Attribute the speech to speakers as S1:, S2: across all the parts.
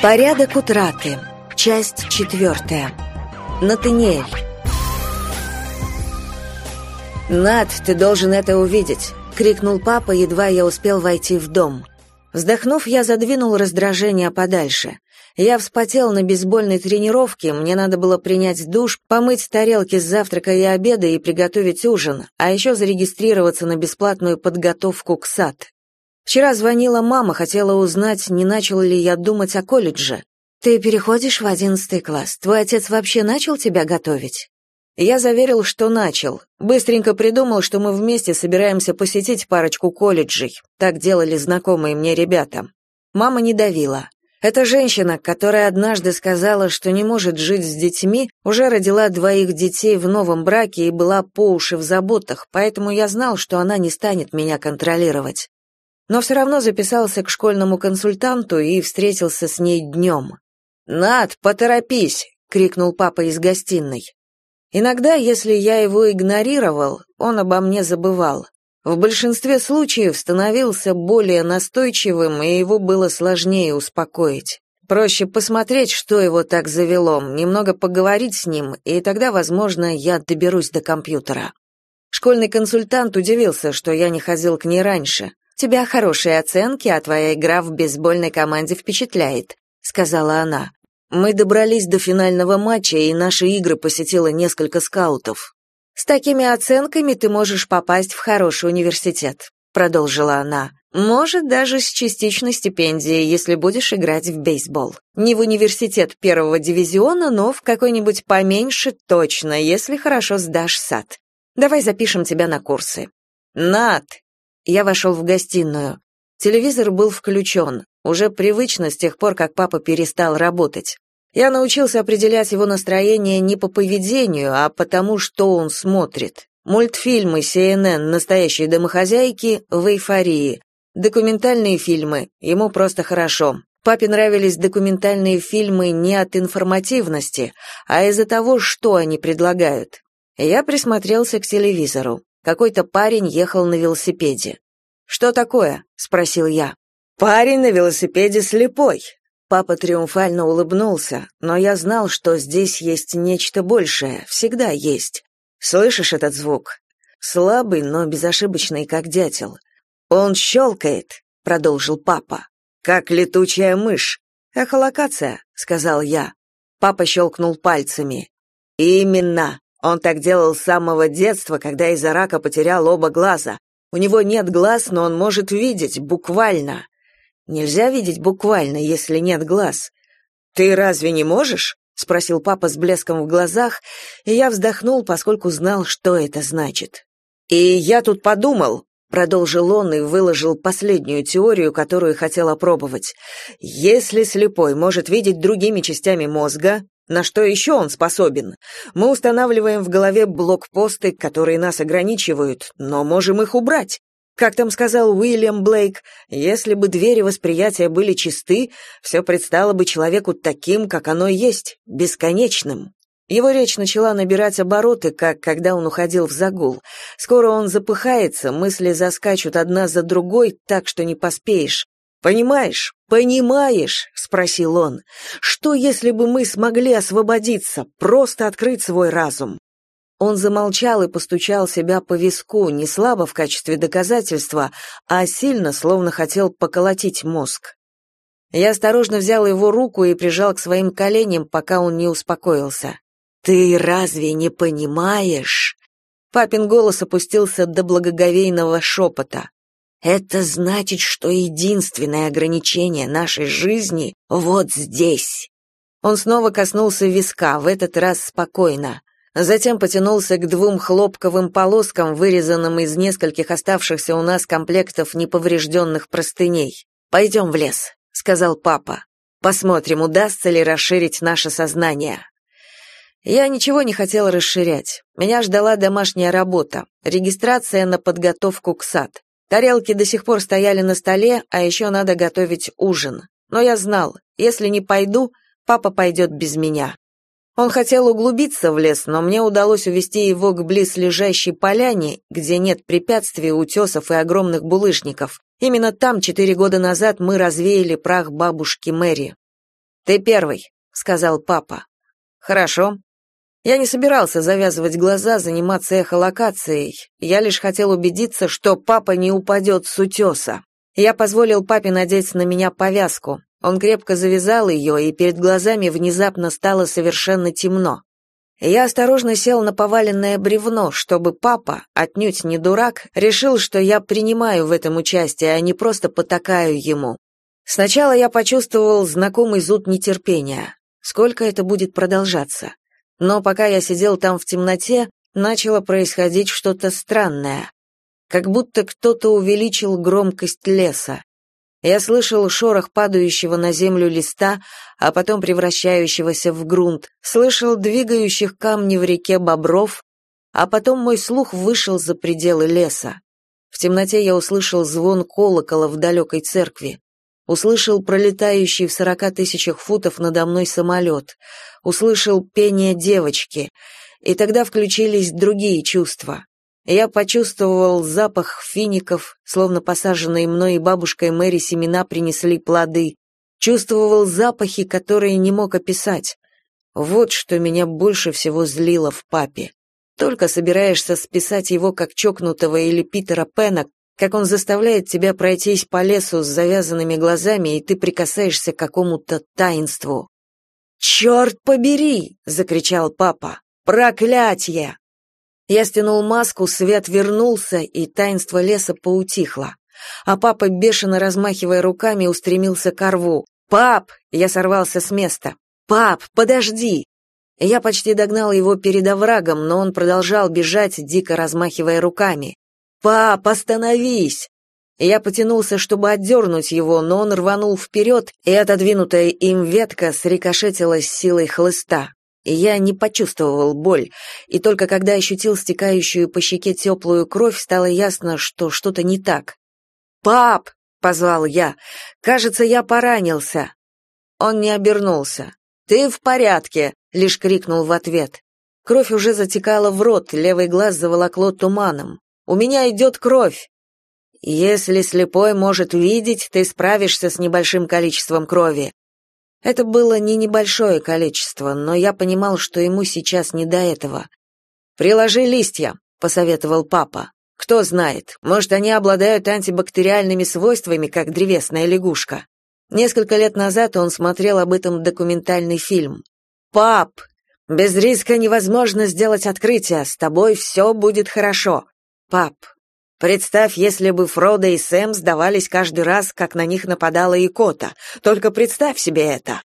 S1: Порядок утраты. Часть четвертая. Натаниэль. «Над, ты должен это увидеть!» — крикнул папа, едва я успел войти в дом. Вздохнув, я задвинул раздражение подальше. Я вспотел на бейсбольной тренировке, мне надо было принять душ, помыть тарелки с завтрака и обеда и приготовить ужин, а еще зарегистрироваться на бесплатную подготовку к САД. Вчера звонила мама, хотела узнать, не начал ли я думать о колледже. «Ты переходишь в одиннадцатый класс. Твой отец вообще начал тебя готовить?» Я заверил, что начал. Быстренько придумал, что мы вместе собираемся посетить парочку колледжей. Так делали знакомые мне ребята. Мама не давила. Эта женщина, которая однажды сказала, что не может жить с детьми, уже родила двоих детей в новом браке и была по уши в заботах, поэтому я знал, что она не станет меня контролировать но все равно записался к школьному консультанту и встретился с ней днем. «Над, поторопись!» — крикнул папа из гостиной. Иногда, если я его игнорировал, он обо мне забывал. В большинстве случаев становился более настойчивым, и его было сложнее успокоить. Проще посмотреть, что его так завело, немного поговорить с ним, и тогда, возможно, я доберусь до компьютера. Школьный консультант удивился, что я не ходил к ней раньше тебя хорошие оценки, а твоя игра в бейсбольной команде впечатляет», — сказала она. «Мы добрались до финального матча, и наши игры посетило несколько скаутов. С такими оценками ты можешь попасть в хороший университет», — продолжила она. «Может, даже с частичной стипендией, если будешь играть в бейсбол. Не в университет первого дивизиона, но в какой-нибудь поменьше точно, если хорошо сдашь сад. Давай запишем тебя на курсы». «Над!» Я вошел в гостиную. Телевизор был включен, уже привычно с тех пор, как папа перестал работать. Я научился определять его настроение не по поведению, а потому, что он смотрит. Мультфильмы CNN «Настоящие домохозяйки» в эйфории. Документальные фильмы, ему просто хорошо. Папе нравились документальные фильмы не от информативности, а из-за того, что они предлагают. Я присмотрелся к телевизору. Какой-то парень ехал на велосипеде. «Что такое?» — спросил я. «Парень на велосипеде слепой». Папа триумфально улыбнулся, но я знал, что здесь есть нечто большее, всегда есть. Слышишь этот звук? Слабый, но безошибочный, как дятел. «Он щелкает», — продолжил папа, — «как летучая мышь». «Эхолокация», — сказал я. Папа щелкнул пальцами. «Именно. Он так делал с самого детства, когда из-за рака потерял оба глаза. У него нет глаз, но он может видеть, буквально. Нельзя видеть буквально, если нет глаз. Ты разве не можешь? спросил папа с блеском в глазах, и я вздохнул, поскольку знал, что это значит. И я тут подумал, продолжил он и выложил последнюю теорию, которую хотел опробовать. Если слепой может видеть другими частями мозга, на что еще он способен? Мы устанавливаем в голове блокпосты, которые нас ограничивают, но можем их убрать. Как там сказал Уильям Блейк, если бы двери восприятия были чисты, все предстало бы человеку таким, как оно есть, бесконечным. Его речь начала набирать обороты, как когда он уходил в загул. Скоро он запыхается, мысли заскачут одна за другой, так что не поспеешь. Понимаешь? Понимаешь? спросил он. Что если бы мы смогли освободиться, просто открыть свой разум? Он замолчал и постучал себя по виску, не слабо в качестве доказательства, а сильно, словно хотел поколотить мозг. Я осторожно взял его руку и прижал к своим коленям, пока он не успокоился. «Ты разве не понимаешь?» Папин голос опустился до благоговейного шепота. Это значит, что единственное ограничение нашей жизни вот здесь. Он снова коснулся виска, в этот раз спокойно. Затем потянулся к двум хлопковым полоскам, вырезанным из нескольких оставшихся у нас комплектов неповрежденных простыней. «Пойдем в лес», — сказал папа. «Посмотрим, удастся ли расширить наше сознание». Я ничего не хотел расширять. Меня ждала домашняя работа, регистрация на подготовку к сад. Тарелки до сих пор стояли на столе, а еще надо готовить ужин. Но я знал, если не пойду, папа пойдет без меня. Он хотел углубиться в лес, но мне удалось увести его к близлежащей поляне, где нет препятствий, утесов и огромных булыжников. Именно там четыре года назад мы развеяли прах бабушки Мэри. «Ты первый», — сказал папа. «Хорошо». Я не собирался завязывать глаза, заниматься эхолокацией. Я лишь хотел убедиться, что папа не упадет с утеса. Я позволил папе надеть на меня повязку. Он крепко завязал ее, и перед глазами внезапно стало совершенно темно. Я осторожно сел на поваленное бревно, чтобы папа, отнюдь не дурак, решил, что я принимаю в этом участие, а не просто потакаю ему. Сначала я почувствовал знакомый зуд нетерпения. Сколько это будет продолжаться? Но пока я сидел там в темноте, начало происходить что-то странное. Как будто кто-то увеличил громкость леса. Я слышал шорох падающего на землю листа, а потом превращающегося в грунт, слышал двигающих камни в реке бобров, а потом мой слух вышел за пределы леса. В темноте я услышал звон колокола в далекой церкви, услышал пролетающий в сорока тысячах футов надо мной самолет, услышал пение девочки, и тогда включились другие чувства. Я почувствовал запах фиников, словно посаженные мной и бабушкой Мэри семена принесли плоды. Чувствовал запахи, которые не мог описать. Вот что меня больше всего злило в папе. Только собираешься списать его как чокнутого или Питера Пена, как он заставляет тебя пройтись по лесу с завязанными глазами, и ты прикасаешься к какому-то таинству. «Черт побери!» — закричал папа. «Проклятье!» Я стянул маску, свет вернулся, и таинство леса поутихло. А папа, бешено размахивая руками, устремился к рву. «Пап!» — я сорвался с места. «Пап, подожди!» Я почти догнал его перед оврагом, но он продолжал бежать, дико размахивая руками. «Пап, остановись!» Я потянулся, чтобы отдернуть его, но он рванул вперед, и отодвинутая им ветка срикошетила с силой хлыста. Я не почувствовал боль, и только когда ощутил стекающую по щеке теплую кровь, стало ясно, что что-то не так. «Пап!» — позвал я. «Кажется, я поранился». Он не обернулся. «Ты в порядке!» — лишь крикнул в ответ. Кровь уже затекала в рот, левый глаз заволокло туманом. «У меня идет кровь!» «Если слепой может видеть, ты справишься с небольшим количеством крови. Это было не небольшое количество, но я понимал, что ему сейчас не до этого. «Приложи листья», — посоветовал папа. «Кто знает, может, они обладают антибактериальными свойствами, как древесная лягушка». Несколько лет назад он смотрел об этом документальный фильм. «Пап, без риска невозможно сделать открытие, с тобой все будет хорошо. Пап, Представь, если бы Фродо и Сэм сдавались каждый раз, как на них нападала икота. Только представь себе это.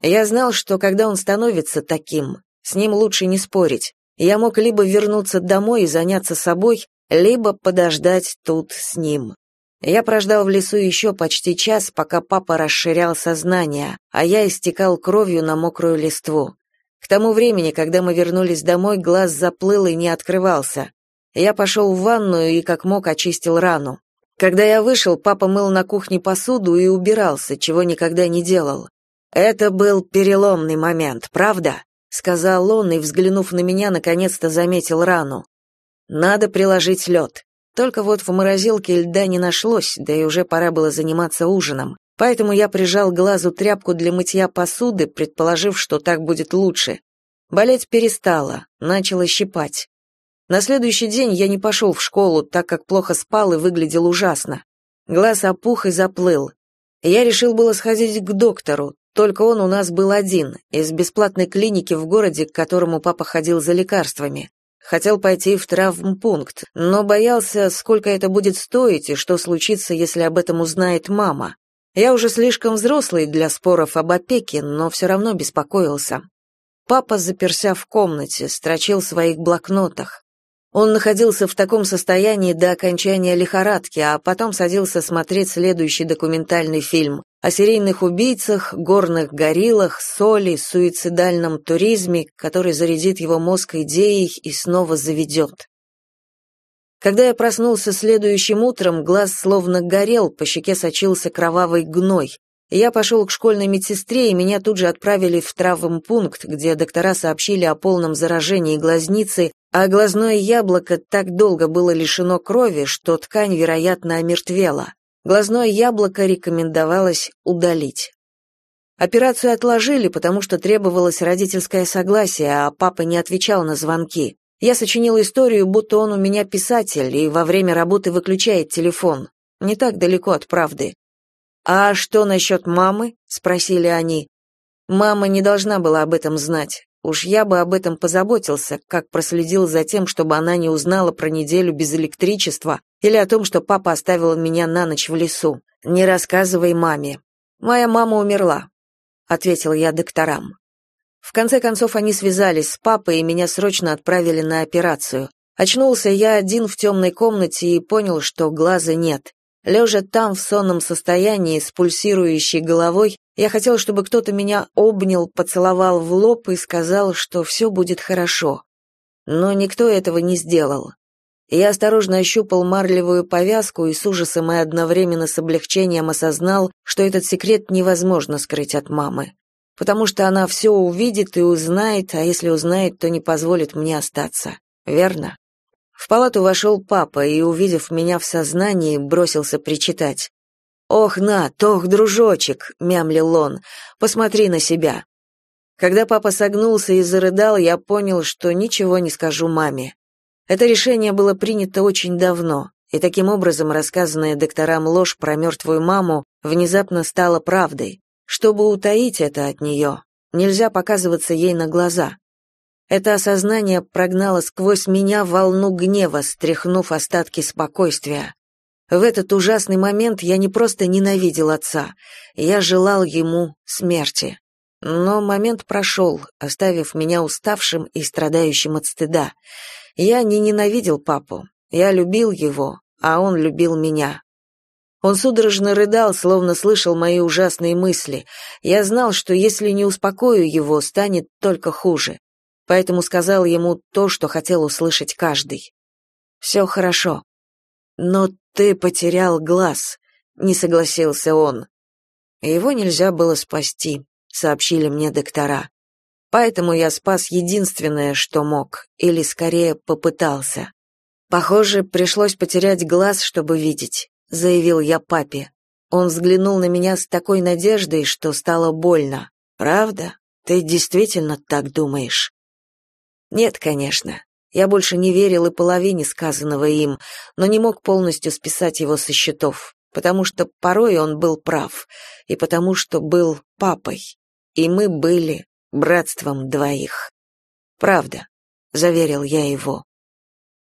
S1: Я знал, что когда он становится таким, с ним лучше не спорить. Я мог либо вернуться домой и заняться собой, либо подождать тут с ним. Я прождал в лесу еще почти час, пока папа расширял сознание, а я истекал кровью на мокрую листву. К тому времени, когда мы вернулись домой, глаз заплыл и не открывался. Я пошел в ванную и как мог очистил рану. Когда я вышел, папа мыл на кухне посуду и убирался, чего никогда не делал. Это был переломный момент, правда? сказал он и, взглянув на меня, наконец-то заметил рану. Надо приложить лед. Только вот в морозилке льда не нашлось, да и уже пора было заниматься ужином. Поэтому я прижал глазу тряпку для мытья посуды, предположив, что так будет лучше. Болеть перестала, начала щипать. На следующий день я не пошел в школу, так как плохо спал и выглядел ужасно. Глаз опух и заплыл. Я решил было сходить к доктору, только он у нас был один, из бесплатной клиники в городе, к которому папа ходил за лекарствами. Хотел пойти в травмпункт, но боялся, сколько это будет стоить и что случится, если об этом узнает мама. Я уже слишком взрослый для споров об опеке, но все равно беспокоился. Папа, заперся в комнате, строчил в своих блокнотах. Он находился в таком состоянии до окончания лихорадки, а потом садился смотреть следующий документальный фильм о серийных убийцах, горных гориллах, соли, суицидальном туризме, который зарядит его мозг идеей и снова заведет. Когда я проснулся следующим утром, глаз словно горел, по щеке сочился кровавый гной. Я пошел к школьной медсестре, и меня тут же отправили в травмпункт, где доктора сообщили о полном заражении глазницы, а глазное яблоко так долго было лишено крови, что ткань, вероятно, омертвела. Глазное яблоко рекомендовалось удалить. Операцию отложили, потому что требовалось родительское согласие, а папа не отвечал на звонки. Я сочинил историю, будто он у меня писатель и во время работы выключает телефон. Не так далеко от правды. «А что насчет мамы?» — спросили они. Мама не должна была об этом знать. Уж я бы об этом позаботился, как проследил за тем, чтобы она не узнала про неделю без электричества или о том, что папа оставил меня на ночь в лесу. Не рассказывай маме. Моя мама умерла, ответил я докторам. В конце концов они связались с папой и меня срочно отправили на операцию. Очнулся я один в темной комнате и понял, что глаза нет. Лежа там в сонном состоянии с пульсирующей головой, я хотел, чтобы кто-то меня обнял, поцеловал в лоб и сказал, что все будет хорошо. Но никто этого не сделал. Я осторожно ощупал марлевую повязку и с ужасом и одновременно с облегчением осознал, что этот секрет невозможно скрыть от мамы. Потому что она все увидит и узнает, а если узнает, то не позволит мне остаться. Верно? В палату вошел папа и, увидев меня в сознании, бросился причитать. «Ох, Нат, ох, дружочек!» — мямлил он. «Посмотри на себя!» Когда папа согнулся и зарыдал, я понял, что ничего не скажу маме. Это решение было принято очень давно, и таким образом рассказанная докторам ложь про мертвую маму внезапно стала правдой. Чтобы утаить это от нее, нельзя показываться ей на глаза. Это осознание прогнало сквозь меня волну гнева, стряхнув остатки спокойствия. В этот ужасный момент я не просто ненавидел отца, я желал ему смерти. Но момент прошел, оставив меня уставшим и страдающим от стыда. Я не ненавидел папу, я любил его, а он любил меня. Он судорожно рыдал, словно слышал мои ужасные мысли. Я знал, что если не успокою его, станет только хуже. Поэтому сказал ему то, что хотел услышать каждый. «Все хорошо. Но ты потерял глаз», — не согласился он. Его нельзя было спасти, сообщили мне доктора. Поэтому я спас единственное, что мог, или скорее попытался. Похоже, пришлось потерять глаз, чтобы видеть, заявил я папе. Он взглянул на меня с такой надеждой, что стало больно. Правда? Ты действительно так думаешь? Нет, конечно. Я больше не верил и половине сказанного им, но не мог полностью списать его со счетов, потому что порой он был прав, и потому что был папой, и мы были братством двоих. Правда, заверил я его.